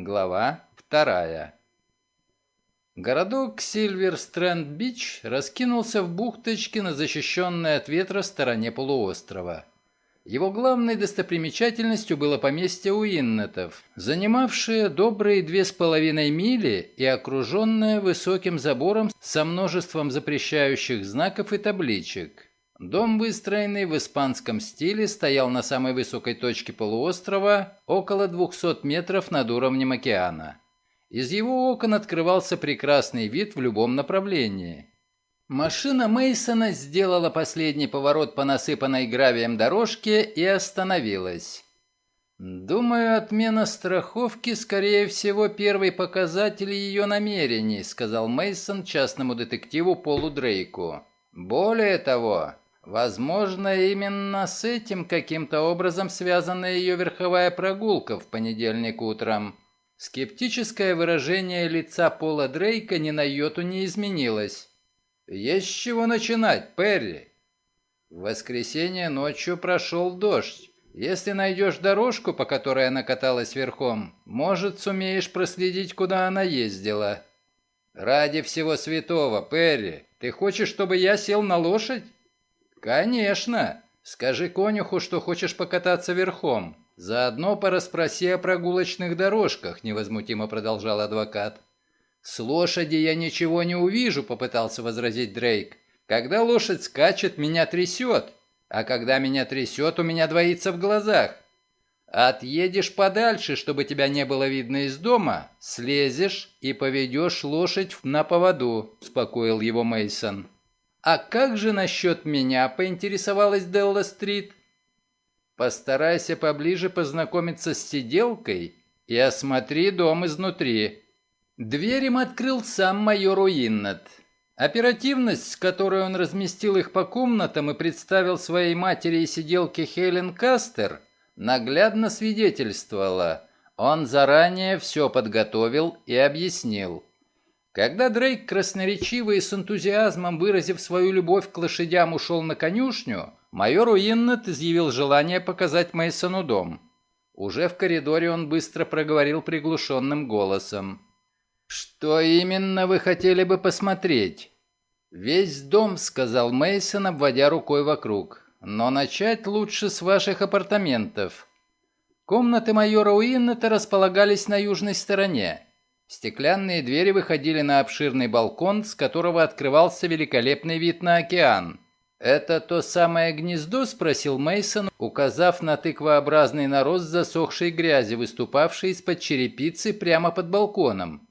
Глава вторая. Городок Сильвер-Стрэнд-Бич раскинулся в бухточке на защищенной от ветра стороне полуострова. Его главной достопримечательностью было поместье Уиннетов, занимавшее добрые две с половиной мили и окруженное высоким забором со множеством запрещающих знаков и табличек. Дом, выстроенный в испанском стиле, стоял на самой высокой точке полуострова, около 200 метров над уровнем океана. Из его окон открывался прекрасный вид в любом направлении. Машина Мейсона сделала последний поворот по насыпанной гравием дорожке и остановилась. «Думаю, отмена страховки, скорее всего, первый показатель ее намерений», сказал Мейсон частному детективу Полу Дрейку. «Более того, Возможно, именно с этим каким-то образом связана ее верховая прогулка в понедельник утром. Скептическое выражение лица Пола Дрейка ни на йоту не изменилось. «Есть с чего начинать, Перри!» В воскресенье ночью прошел дождь. Если найдешь дорожку, по которой она каталась верхом, может, сумеешь проследить, куда она ездила. Ради всего святого, Перри, ты хочешь, чтобы я сел на лошадь? «Конечно! Скажи конюху, что хочешь покататься верхом. Заодно порасспроси о прогулочных дорожках», — невозмутимо продолжал адвокат. «С лошади я ничего не увижу», — попытался возразить Дрейк. «Когда лошадь скачет, меня трясет, а когда меня трясет, у меня двоится в глазах. Отъедешь подальше, чтобы тебя не было видно из дома, слезешь и поведешь лошадь на поводу», — успокоил его Мейсон. «А как же насчет меня?» – поинтересовалась Делла Стрит. «Постарайся поближе познакомиться с сиделкой и осмотри дом изнутри». Дверь им открыл сам майор Уиннет. Оперативность, с которой он разместил их по комнатам и представил своей матери и сиделке Хелен Кастер, наглядно свидетельствовала. Он заранее все подготовил и объяснил. Когда Дрейк, красноречиво и с энтузиазмом выразив свою любовь к лошадям, ушел на конюшню, майор Уиннет изъявил желание показать Мейсону дом. Уже в коридоре он быстро проговорил приглушенным голосом. «Что именно вы хотели бы посмотреть?» «Весь дом», — сказал Мейсон, обводя рукой вокруг. «Но начать лучше с ваших апартаментов». Комнаты майора Уиннета располагались на южной стороне. Стеклянные двери выходили на обширный балкон, с которого открывался великолепный вид на океан. «Это то самое гнездо?» – спросил Мейсон, указав на тыквообразный нарост засохшей грязи, выступавшей из-под черепицы прямо под балконом.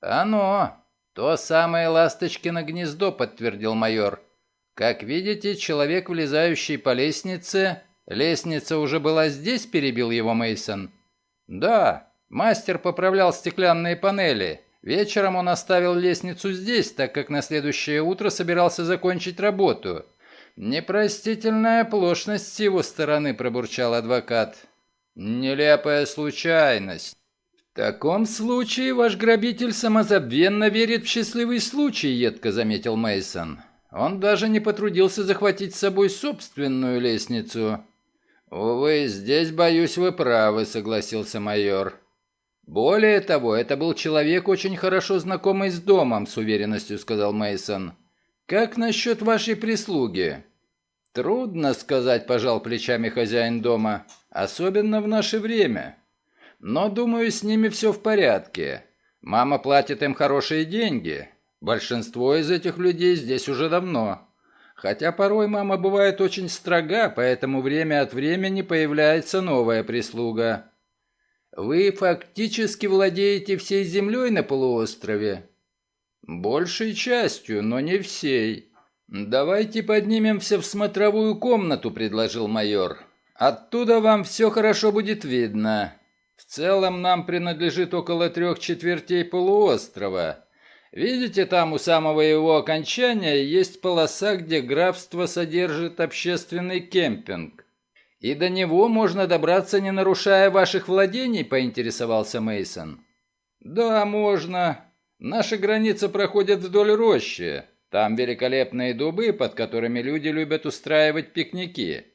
«Оно! То самое ласточкино гнездо», – подтвердил майор. «Как видите, человек, влезающий по лестнице...» «Лестница уже была здесь?» – перебил его Мейсон. «Да, Мастер поправлял стеклянные панели. Вечером он оставил лестницу здесь, так как на следующее утро собирался закончить работу. «Непростительная оплошность с его стороны», – пробурчал адвокат. «Нелепая случайность». «В таком случае ваш грабитель самозабвенно верит в счастливый случай», – едко заметил Мейсон. «Он даже не потрудился захватить с собой собственную лестницу». «Увы, здесь, боюсь, вы правы», – согласился майор. Более того, это был человек, очень хорошо знакомый с домом, с уверенностью сказал Мейсон. Как насчет вашей прислуги? Трудно сказать, пожал плечами хозяин дома, особенно в наше время. Но, думаю, с ними все в порядке. Мама платит им хорошие деньги. Большинство из этих людей здесь уже давно. Хотя порой мама бывает очень строга, поэтому время от времени появляется новая прислуга. Вы фактически владеете всей землей на полуострове? Большей частью, но не всей. Давайте поднимемся в смотровую комнату, предложил майор. Оттуда вам все хорошо будет видно. В целом нам принадлежит около трех четвертей полуострова. Видите, там у самого его окончания есть полоса, где графство содержит общественный кемпинг. «И до него можно добраться, не нарушая ваших владений?» – поинтересовался Мейсон. «Да, можно. Наша граница проходит вдоль рощи. Там великолепные дубы, под которыми люди любят устраивать пикники.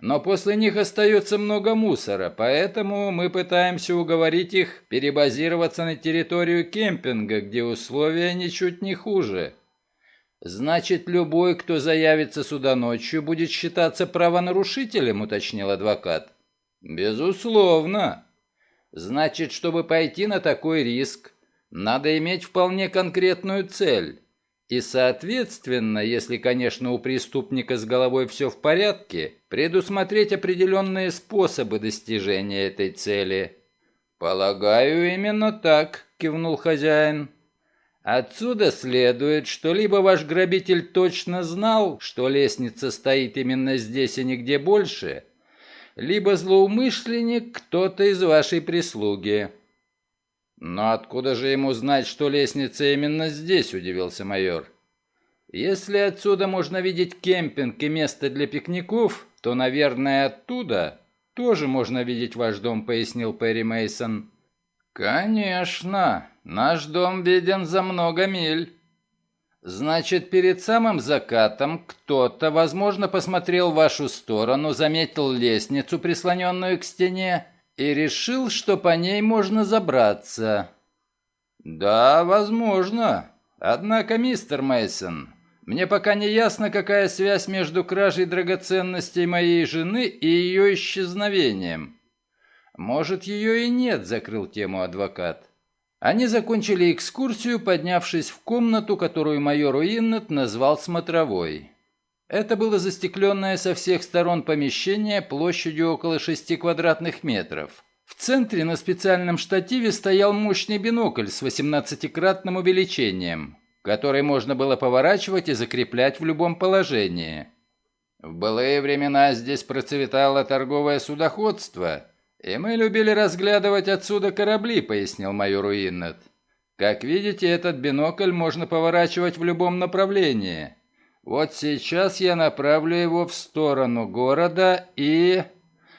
но после них остается много мусора, поэтому мы пытаемся уговорить их перебазироваться на территорию кемпинга, где условия ничуть не хуже. Значит, любой, кто заявится сюда ночью, будет считаться правонарушителем, уточнил адвокат. Безусловно. Значит, чтобы пойти на такой риск, надо иметь вполне конкретную цель. И, соответственно, если, конечно, у преступника с головой все в порядке, предусмотреть определенные способы достижения этой цели. «Полагаю, именно так», — кивнул хозяин. «Отсюда следует, что либо ваш грабитель точно знал, что лестница стоит именно здесь и нигде больше, либо злоумышленник кто-то из вашей прислуги». «Но откуда же ему знать, что лестница именно здесь?» – удивился майор. «Если отсюда можно видеть кемпинг и место для пикников, то, наверное, оттуда тоже можно видеть ваш дом», – пояснил Перри Мейсон. «Конечно, наш дом виден за много миль». «Значит, перед самым закатом кто-то, возможно, посмотрел в вашу сторону, заметил лестницу, прислоненную к стене, и решил, что по ней можно забраться. Да, возможно. Однако, мистер Мейсон, мне пока не ясно, какая связь между кражей драгоценностей моей жены и ее исчезновением. Может, ее и нет, закрыл тему адвокат. Они закончили экскурсию, поднявшись в комнату, которую майор Уиннет назвал смотровой. Это было застекленное со всех сторон помещение площадью около 6 квадратных метров. В центре на специальном штативе стоял мощный бинокль с 18-кратным увеличением, который можно было поворачивать и закреплять в любом положении. В былые времена здесь процветало торговое судоходство, и мы любили разглядывать отсюда корабли, пояснил майор Уиннет. Как видите, этот бинокль можно поворачивать в любом направлении – вот сейчас я направлю его в сторону города и...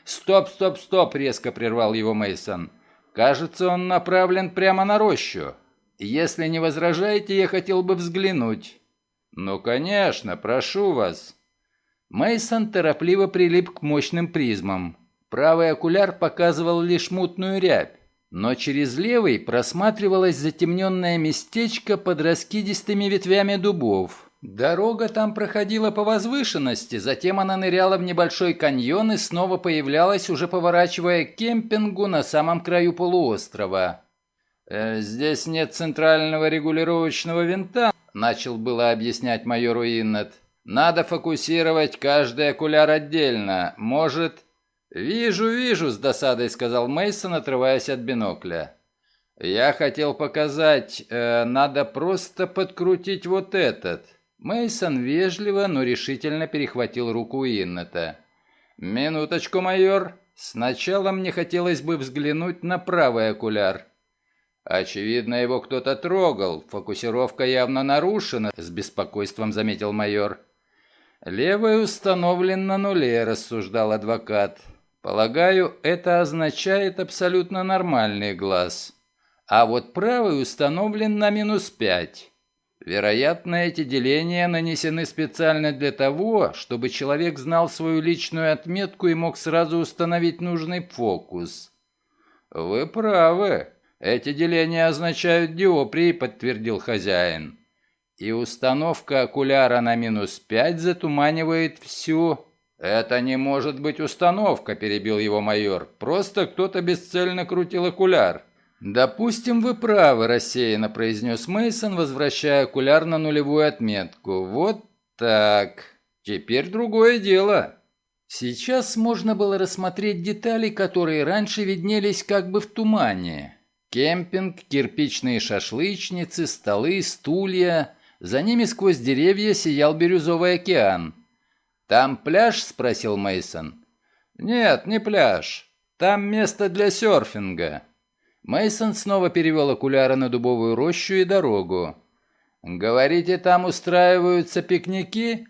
Стоп, стоп, стоп, резко прервал его Мейсон. Кажется, он направлен прямо на рощу. Если не возражаете, я хотел бы взглянуть. Ну, конечно, прошу вас. Мейсон торопливо прилип к мощным призмам. Правый окуляр показывал лишь мутную рябь, но через левый просматривалось затемненное местечко под раскидистыми ветвями дубов. Дорога там проходила по возвышенности, затем она ныряла в небольшой каньон и снова появлялась, уже поворачивая к кемпингу на самом краю полуострова. «Э, «Здесь нет центрального регулировочного винта», — начал было объяснять майор Уиннет. «Надо фокусировать каждый окуляр отдельно. Может...» «Вижу, вижу», — с досадой сказал Мейсон, отрываясь от бинокля. «Я хотел показать, э, надо просто подкрутить вот этот». Мейсон вежливо, но решительно перехватил руку Иннета. «Минуточку, майор. Сначала мне хотелось бы взглянуть на правый окуляр». «Очевидно, его кто-то трогал. Фокусировка явно нарушена», — с беспокойством заметил майор. «Левый установлен на нуле», — рассуждал адвокат. «Полагаю, это означает абсолютно нормальный глаз. А вот правый установлен на минус пять». Вероятно, эти деления нанесены специально для того, чтобы человек знал свою личную отметку и мог сразу установить нужный фокус. «Вы правы. Эти деления означают диоприи», — подтвердил хозяин. «И установка окуляра на минус пять затуманивает всю...» «Это не может быть установка», — перебил его майор. «Просто кто-то бесцельно крутил окуляр. «Допустим, вы правы», – рассеянно произнес Мейсон, возвращая окуляр на нулевую отметку. «Вот так. Теперь другое дело». Сейчас можно было рассмотреть детали, которые раньше виднелись как бы в тумане. Кемпинг, кирпичные шашлычницы, столы, стулья. За ними сквозь деревья сиял бирюзовый океан. «Там пляж?» – спросил Мейсон. «Нет, не пляж. Там место для серфинга». Мейсон снова перевел окуляры на дубовую рощу и дорогу. «Говорите, там устраиваются пикники?»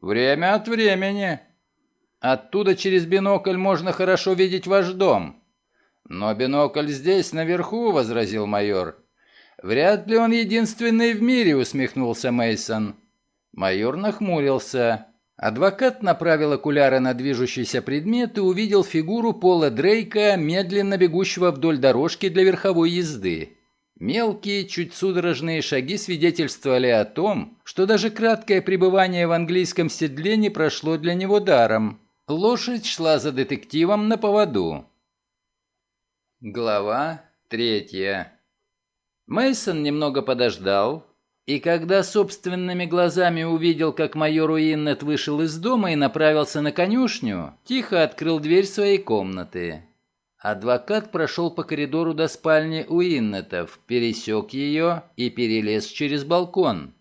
«Время от времени». «Оттуда через бинокль можно хорошо видеть ваш дом». «Но бинокль здесь, наверху», — возразил майор. «Вряд ли он единственный в мире», — усмехнулся Мейсон. Майор нахмурился. Адвокат направил окуляры на движущийся предмет и увидел фигуру Пола Дрейка, медленно бегущего вдоль дорожки для верховой езды. Мелкие, чуть судорожные шаги свидетельствовали о том, что даже краткое пребывание в английском седле не прошло для него даром. Лошадь шла за детективом на поводу. Глава третья. Мейсон немного подождал, и когда собственными глазами увидел, как майор Уиннет вышел из дома и направился на конюшню, тихо открыл дверь своей комнаты. Адвокат прошел по коридору до спальни Уиннетов, пересек ее и перелез через балкон.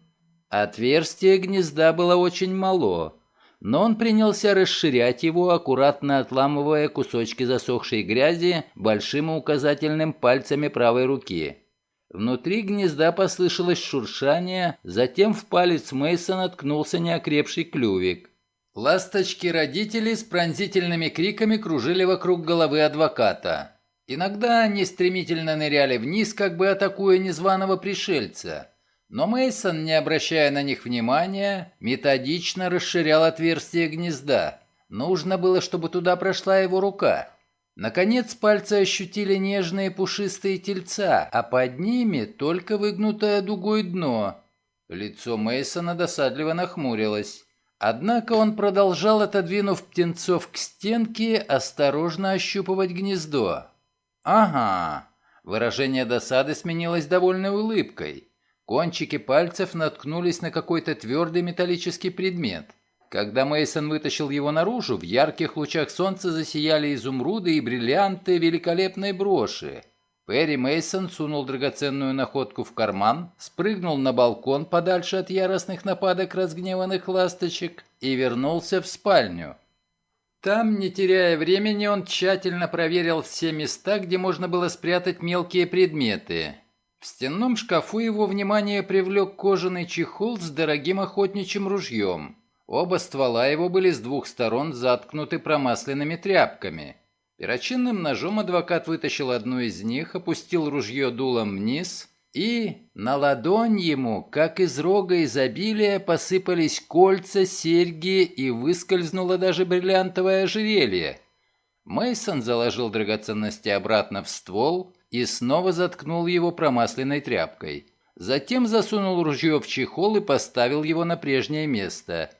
Отверстие гнезда было очень мало, но он принялся расширять его, аккуратно отламывая кусочки засохшей грязи большим указательным пальцами правой руки. Внутри гнезда послышалось шуршание, затем в палец Мейсона ткнулся неокрепший клювик. Ласточки-родители с пронзительными криками кружили вокруг головы адвоката. Иногда они стремительно ныряли вниз, как бы атакуя незваного пришельца. Но Мейсон, не обращая на них внимания, методично расширял отверстие гнезда. Нужно было, чтобы туда прошла его рука. Наконец пальцы ощутили нежные пушистые тельца, а под ними только выгнутое дугой дно. Лицо Мейсона досадливо нахмурилось. Однако он продолжал, отодвинув птенцов к стенке, осторожно ощупывать гнездо. «Ага!» Выражение досады сменилось довольной улыбкой. Кончики пальцев наткнулись на какой-то твердый металлический предмет. Когда Мейсон вытащил его наружу, в ярких лучах солнца засияли изумруды и бриллианты великолепной броши. Перри Мейсон сунул драгоценную находку в карман, спрыгнул на балкон подальше от яростных нападок разгневанных ласточек и вернулся в спальню. Там, не теряя времени, он тщательно проверил все места, где можно было спрятать мелкие предметы. В стенном шкафу его внимание привлек кожаный чехол с дорогим охотничьим ружьем. Оба ствола его были с двух сторон заткнуты промасленными тряпками. Перочинным ножом адвокат вытащил одну из них, опустил ружье дулом вниз, и на ладонь ему, как из рога изобилия, посыпались кольца, серьги и выскользнуло даже бриллиантовое ожерелье. Мейсон заложил драгоценности обратно в ствол и снова заткнул его промасленной тряпкой. Затем засунул ружье в чехол и поставил его на прежнее место –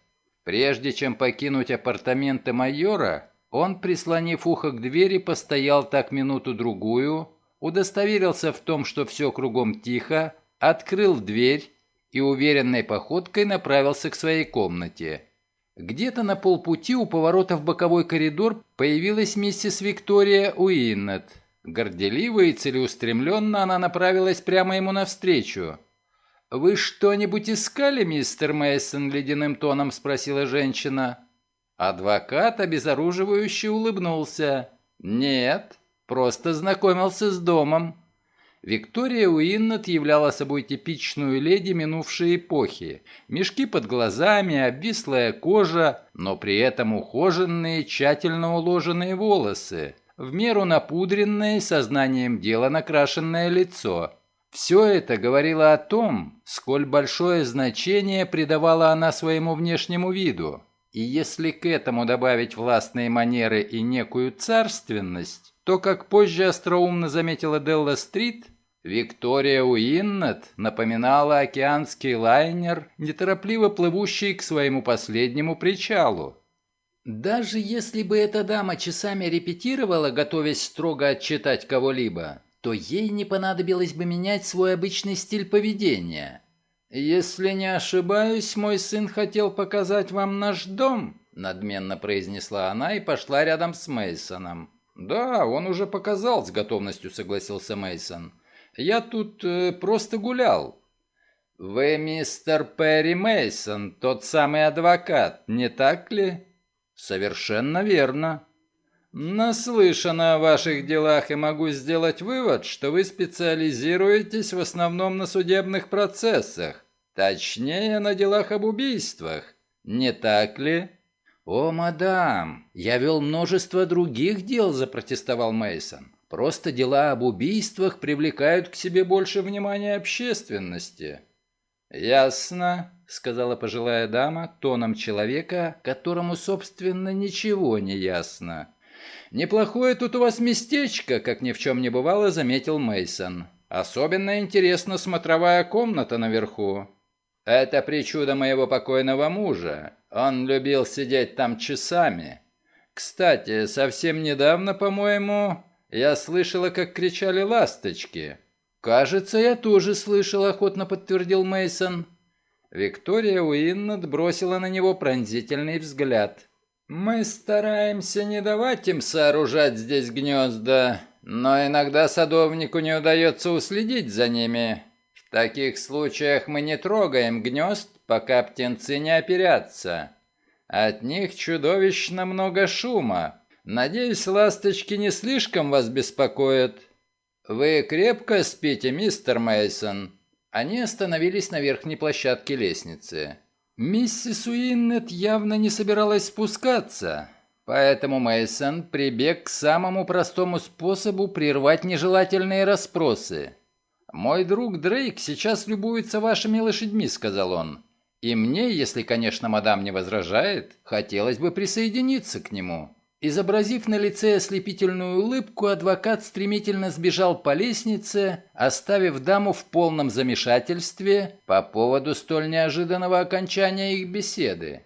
Прежде чем покинуть апартаменты майора, он, прислонив ухо к двери, постоял так минуту-другую, удостоверился в том, что все кругом тихо, открыл дверь и уверенной походкой направился к своей комнате. Где-то на полпути у поворота в боковой коридор появилась миссис Виктория Уиннет. Горделиво и целеустремленно она направилась прямо ему навстречу. «Вы что-нибудь искали, мистер Мейсон? ледяным тоном спросила женщина. Адвокат обезоруживающе улыбнулся. «Нет, просто знакомился с домом». Виктория Уиннет являла собой типичную леди минувшей эпохи. Мешки под глазами, обвислая кожа, но при этом ухоженные, тщательно уложенные волосы, в меру напудренное, сознанием дела накрашенное лицо – все это говорило о том, сколь большое значение придавала она своему внешнему виду. И если к этому добавить властные манеры и некую царственность, то, как позже остроумно заметила Делла Стрит, Виктория Уиннет напоминала океанский лайнер, неторопливо плывущий к своему последнему причалу. Даже если бы эта дама часами репетировала, готовясь строго отчитать кого-либо, то ей не понадобилось бы менять свой обычный стиль поведения. «Если не ошибаюсь, мой сын хотел показать вам наш дом», надменно произнесла она и пошла рядом с Мейсоном. «Да, он уже показал», — с готовностью согласился Мейсон. «Я тут э, просто гулял». «Вы мистер Перри Мейсон, тот самый адвокат, не так ли?» «Совершенно верно». Наслышана о ваших делах и могу сделать вывод, что вы специализируетесь в основном на судебных процессах, точнее, на делах об убийствах. Не так ли? О, мадам, я вел множество других дел, запротестовал Мейсон. Просто дела об убийствах привлекают к себе больше внимания общественности. Ясно. сказала пожилая дама тоном человека, которому, собственно, ничего не ясно. «Неплохое тут у вас местечко», как ни в чем не бывало, заметил Мейсон. «Особенно интересна смотровая комната наверху. Это причуда моего покойного мужа. Он любил сидеть там часами. Кстати, совсем недавно, по-моему, я слышала, как кричали ласточки. Кажется, я тоже слышал, охотно подтвердил Мейсон. Виктория Уиннет бросила на него пронзительный взгляд. Мы стараемся не давать им сооружать здесь гнезда, но иногда садовнику не удается уследить за ними. В таких случаях мы не трогаем гнезд, пока птенцы не оперятся. От них чудовищно много шума. Надеюсь, ласточки не слишком вас беспокоят. Вы крепко спите, мистер Мейсон. Они остановились на верхней площадке лестницы. Миссис Уиннет явно не собиралась спускаться, поэтому Мейсон прибег к самому простому способу прервать нежелательные расспросы. «Мой друг Дрейк сейчас любуется вашими лошадьми», — сказал он. «И мне, если, конечно, мадам не возражает, хотелось бы присоединиться к нему». Изобразив на лице ослепительную улыбку, адвокат стремительно сбежал по лестнице, оставив даму в полном замешательстве по поводу столь неожиданного окончания их беседы.